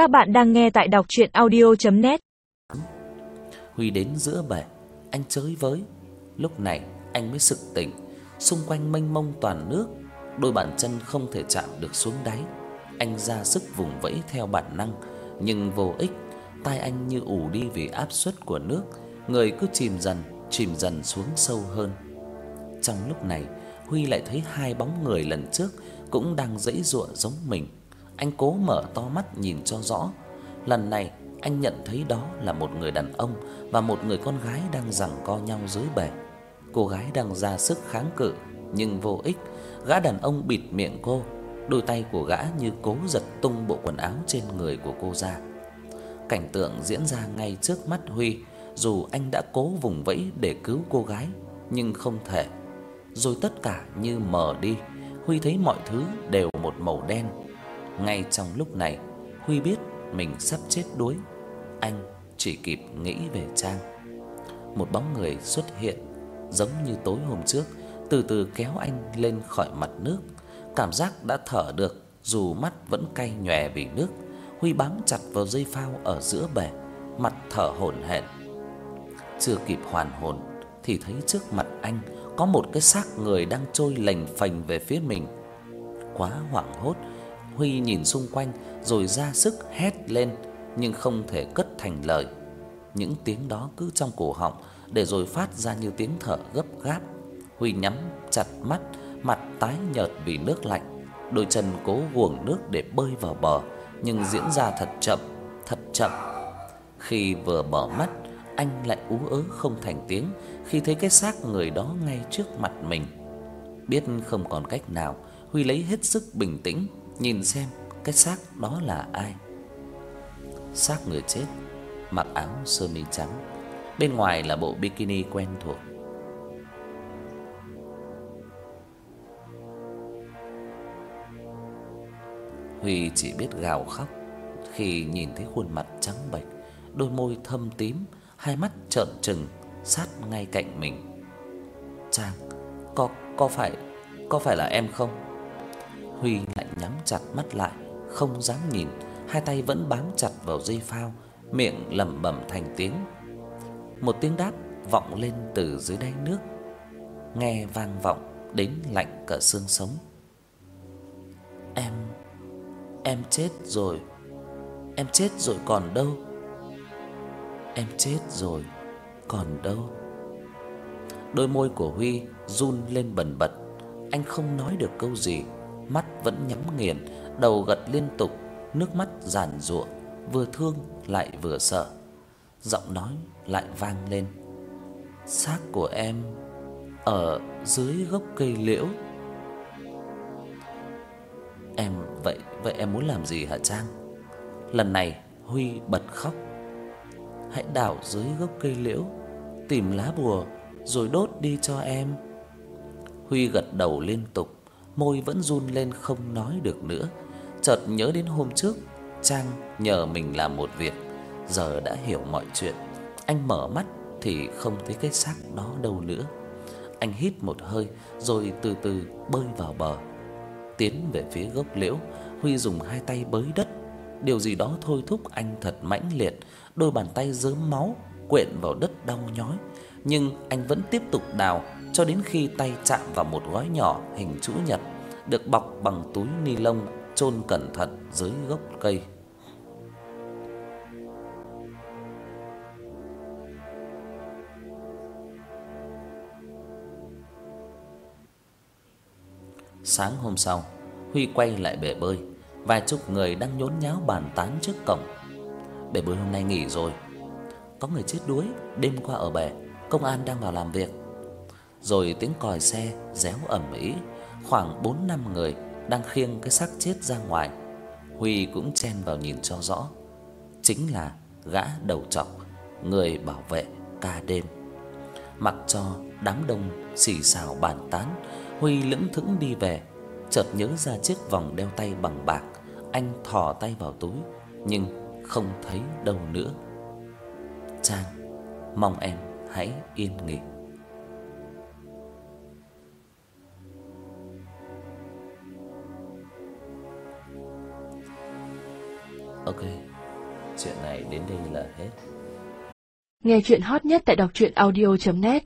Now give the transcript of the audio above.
Các bạn đang nghe tại đọc audio net Huy đến giữa bể, anh chới với. Lúc này anh mới sực tỉnh, xung quanh mênh mông toàn nước, đôi bàn chân không thể chạm được xuống đáy. Anh ra sức vùng vẫy theo bản năng, nhưng vô ích, tai anh như ù đi vì áp suất của nước, người cứ chìm dần, chìm dần xuống sâu hơn. Trong lúc này, Huy lại thấy hai bóng người lần trước cũng đang giãy giụa giống mình. Anh cố mở to mắt nhìn cho rõ. Lần này, anh nhận thấy đó là một người đàn ông và một người con gái đang giằng co nhau dưới bể. Cô gái đang ra sức kháng cự nhưng vô ích, gã đàn ông bịt miệng cô, đôi tay của gã như cố giật tung bộ quần áo trên người của cô ra. Cảnh tượng diễn ra ngay trước mắt Huy, dù anh đã cố vùng vẫy để cứu cô gái nhưng không thể. Rồi tất cả như mờ đi, Huy thấy mọi thứ đều một màu đen. Ngay trong lúc này, Huy biết mình sắp chết đuối. Anh chỉ kịp nghĩ về Trang. Một bóng người xuất hiện giống như tối hôm trước, từ từ kéo anh lên khỏi mặt nước. Cảm giác đã thở được dù mắt vẫn cay nhòe vì nước. Huy bám chặt vào dây phao ở giữa bể, mặt thở hổn hển. Chưa kịp hoàn hồn thì thấy trước mặt anh có một cái xác người đang trôi lềnh phềnh về phía mình. Quá hoảng hốt, Huy nhìn xung quanh rồi ra sức hét lên nhưng không thể cất thành lời. Những tiếng đó cứ trong cổ họng để rồi phát ra như tiếng thở gấp gáp. Huy nhắm chặt mắt, mặt tái nhợt vì nước lạnh, đôi chân cố guồng nước để bơi vào bờ, nhưng diễn ra thật chậm, thật chậm. Khi vừa mở mắt, anh lại ú ớ không thành tiếng khi thấy cái xác người đó ngay trước mặt mình. Biết không còn cách nào, Huy lấy hết sức bình tĩnh nhìn xem cái xác đó là ai. Xác người chết mặc áo sơ mi trắng, bên ngoài là bộ bikini quen thuộc. Huy chỉ biết gào khóc khi nhìn thấy khuôn mặt trắng bệch, đôi môi thâm tím, hai mắt trợn trừng sát ngay cạnh mình. "Trang, có có phải có phải là em không?" Nhắm chặt mắt lại, không dám nhìn, hai tay vẫn bám chặt vào dây phao, miệng lẩm bẩm thành tiếng. Một tiếng đáp vọng lên từ dưới đáy nước, nghe vang vọng đến lạnh cả xương sống. Em em chết rồi. Em chết rồi còn đâu? Em chết rồi còn đâu? Đôi môi của Huy run lên bần bật, anh không nói được câu gì mắt vẫn nhắm nghiền, đầu gật liên tục, nước mắt giàn giụa, vừa thương lại vừa sợ. Giọng nói lại vang lên. Xác của em ở dưới gốc cây liễu. Em vậy vậy em muốn làm gì hả Trang? Lần này Huy bật khóc. Hãy đào dưới gốc cây liễu, tìm lá bùa rồi đốt đi cho em. Huy gật đầu liên tục môi vẫn run lên không nói được nữa. Chợt nhớ đến hôm trước, Trang nhờ mình làm một việc, giờ đã hiểu mọi chuyện. Anh mở mắt thì không thấy cái xác đó đâu nữa. Anh hít một hơi rồi từ từ bơi vào bờ. Tiến về phía gốc liễu, Huy dùng hai tay bới đất. Điều gì đó thôi thúc anh thật mãnh liệt, đôi bàn tay rớm máu quện vào đất đau nhói, nhưng anh vẫn tiếp tục đào cho đến khi tay chạm vào một gói nhỏ hình chữ nhật được bọc bằng túi ni lông chôn cẩn thận dưới gốc cây. Sáng hôm sau, Huy quay lại bể bơi, vài chục người đang nhốn nháo bàn tán trước cổng. Bể bơi hôm nay nghỉ rồi. Có người chết đuối đêm qua ở bể, công an đang vào làm việc. Rồi tiếng còi xe réo ầm ĩ, khoảng 4 năm người đang khiêng cái xác chết ra ngoài. Huy cũng chen vào nhìn cho rõ. Chính là gã đầu trọc, người bảo vệ ca đêm. Mặc cho đám đông xì xào bàn tán, Huy lững thững đi về, chợt nhớ ra chiếc vòng đeo tay bằng bạc, anh thò tay vào túi nhưng không thấy đâu nữa. Trang, mong em hãy yên nghỉ. Ok. Chuyện này đến đây là hết. Nghe chuyện hot nhất tại đọc truyện audio net